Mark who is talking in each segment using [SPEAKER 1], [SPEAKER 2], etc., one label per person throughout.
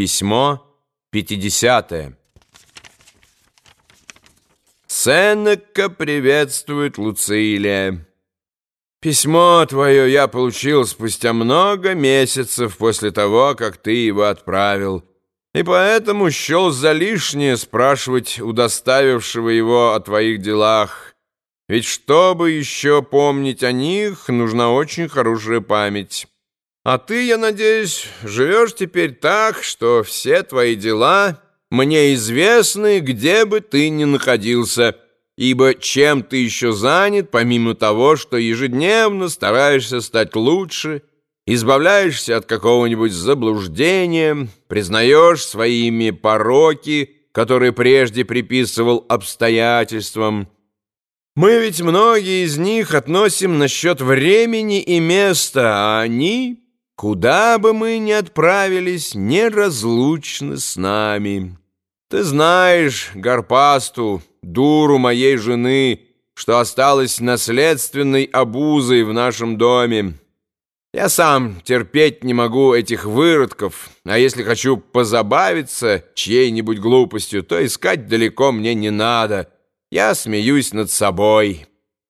[SPEAKER 1] Письмо 50. Сенека приветствует Луцилия. Письмо твое я получил спустя много месяцев после того, как ты его отправил, и поэтому счел за лишнее спрашивать у доставившего его о твоих делах. Ведь чтобы еще помнить о них, нужна очень хорошая память. А ты, я надеюсь, живешь теперь так, что все твои дела мне известны, где бы ты ни находился, ибо чем ты еще занят, помимо того, что ежедневно стараешься стать лучше, избавляешься от какого-нибудь заблуждения, признаешь своими пороки, которые прежде приписывал обстоятельствам. Мы ведь многие из них относим насчет времени и места, а они Куда бы мы ни отправились, неразлучны с нами. Ты знаешь, Гарпасту, дуру моей жены, что осталась наследственной обузой в нашем доме. Я сам терпеть не могу этих выродков, а если хочу позабавиться чьей-нибудь глупостью, то искать далеко мне не надо. Я смеюсь над собой.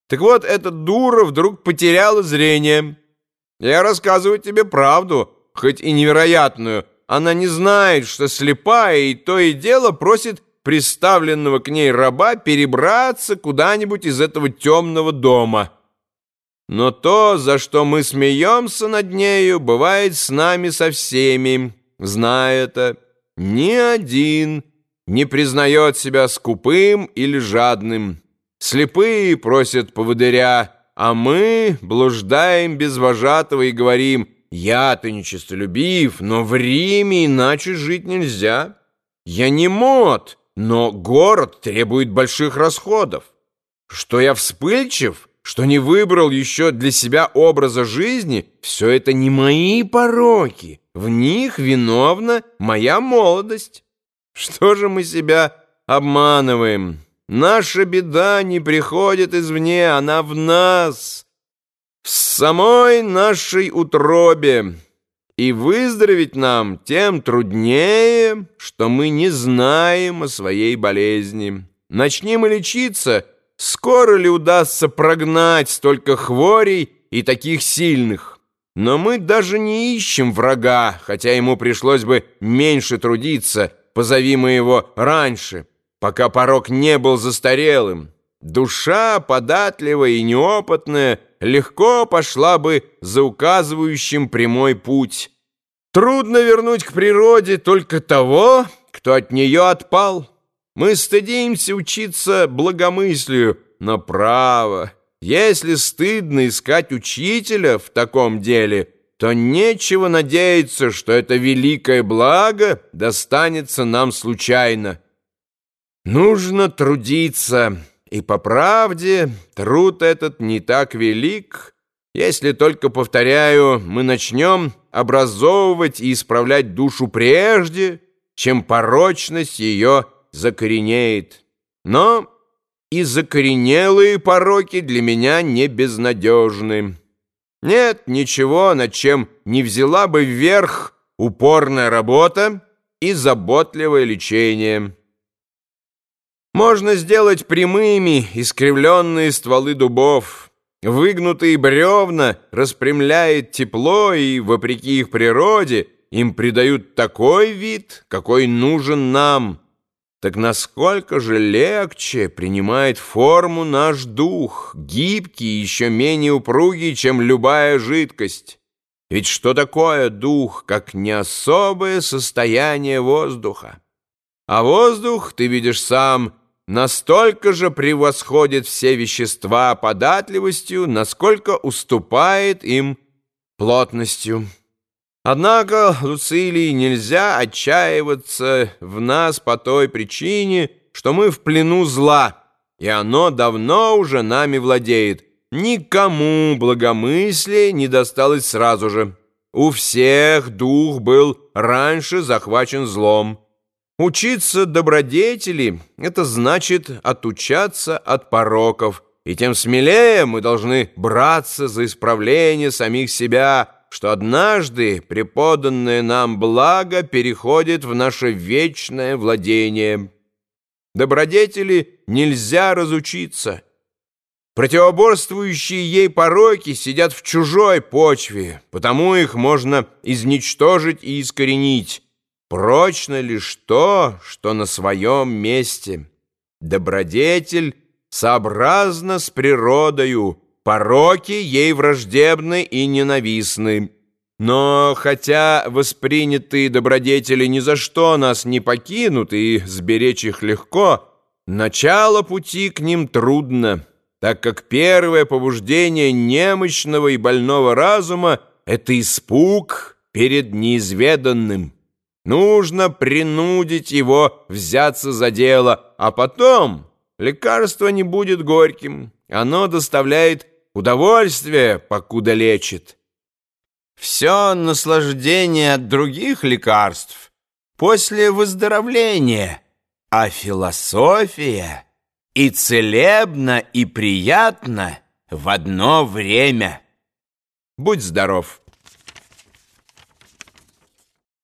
[SPEAKER 1] Так вот, эта дура вдруг потеряла зрение». Я рассказываю тебе правду, хоть и невероятную. Она не знает, что слепая, и то и дело просит приставленного к ней раба перебраться куда-нибудь из этого темного дома. Но то, за что мы смеемся над нею, бывает с нами со всеми, зная это. Ни один не признает себя скупым или жадным. Слепые просят поводыря, а мы блуждаем без вожатого и говорим, «Я-то нечистолюбив, но в Риме иначе жить нельзя. Я не мод, но город требует больших расходов. Что я вспыльчив, что не выбрал еще для себя образа жизни, все это не мои пороки, в них виновна моя молодость. Что же мы себя обманываем?» Наша беда не приходит извне, она в нас, в самой нашей утробе. И выздороветь нам тем труднее, что мы не знаем о своей болезни. Начнем лечиться, скоро ли удастся прогнать столько хворей и таких сильных? Но мы даже не ищем врага, хотя ему пришлось бы меньше трудиться, позови мы его раньше» пока порог не был застарелым. Душа, податливая и неопытная, легко пошла бы за указывающим прямой путь. Трудно вернуть к природе только того, кто от нее отпал. Мы стыдимся учиться благомыслию, но право, если стыдно искать учителя в таком деле, то нечего надеяться, что это великое благо достанется нам случайно. Нужно трудиться, и по правде труд этот не так велик, если только, повторяю, мы начнем образовывать и исправлять душу прежде, чем порочность ее закоренеет. Но и закоренелые пороки для меня не безнадежны. Нет ничего, над чем не взяла бы вверх упорная работа и заботливое лечение». Можно сделать прямыми искривленные стволы дубов. Выгнутые бревна распрямляет тепло, и, вопреки их природе, им придают такой вид, какой нужен нам. Так насколько же легче принимает форму наш дух, гибкий и еще менее упругий, чем любая жидкость. Ведь что такое дух, как не особое состояние воздуха? А воздух, ты видишь сам, настолько же превосходит все вещества податливостью, насколько уступает им плотностью. Однако, Луцилий, нельзя отчаиваться в нас по той причине, что мы в плену зла, и оно давно уже нами владеет. Никому благомыслие не досталось сразу же. У всех дух был раньше захвачен злом. Учиться добродетели — это значит отучаться от пороков, и тем смелее мы должны браться за исправление самих себя, что однажды преподанное нам благо переходит в наше вечное владение. Добродетели нельзя разучиться. Противоборствующие ей пороки сидят в чужой почве, потому их можно изничтожить и искоренить. Прочно лишь то, что на своем месте. Добродетель сообразно с природою, пороки ей враждебны и ненавистны. Но хотя воспринятые добродетели ни за что нас не покинут и сберечь их легко, начало пути к ним трудно, так как первое побуждение немощного и больного разума — это испуг перед неизведанным. Нужно принудить его взяться за дело, а потом лекарство не будет горьким, оно доставляет удовольствие, покуда лечит. Все наслаждение от других лекарств после выздоровления, а философия и целебно, и приятно в одно время. Будь здоров!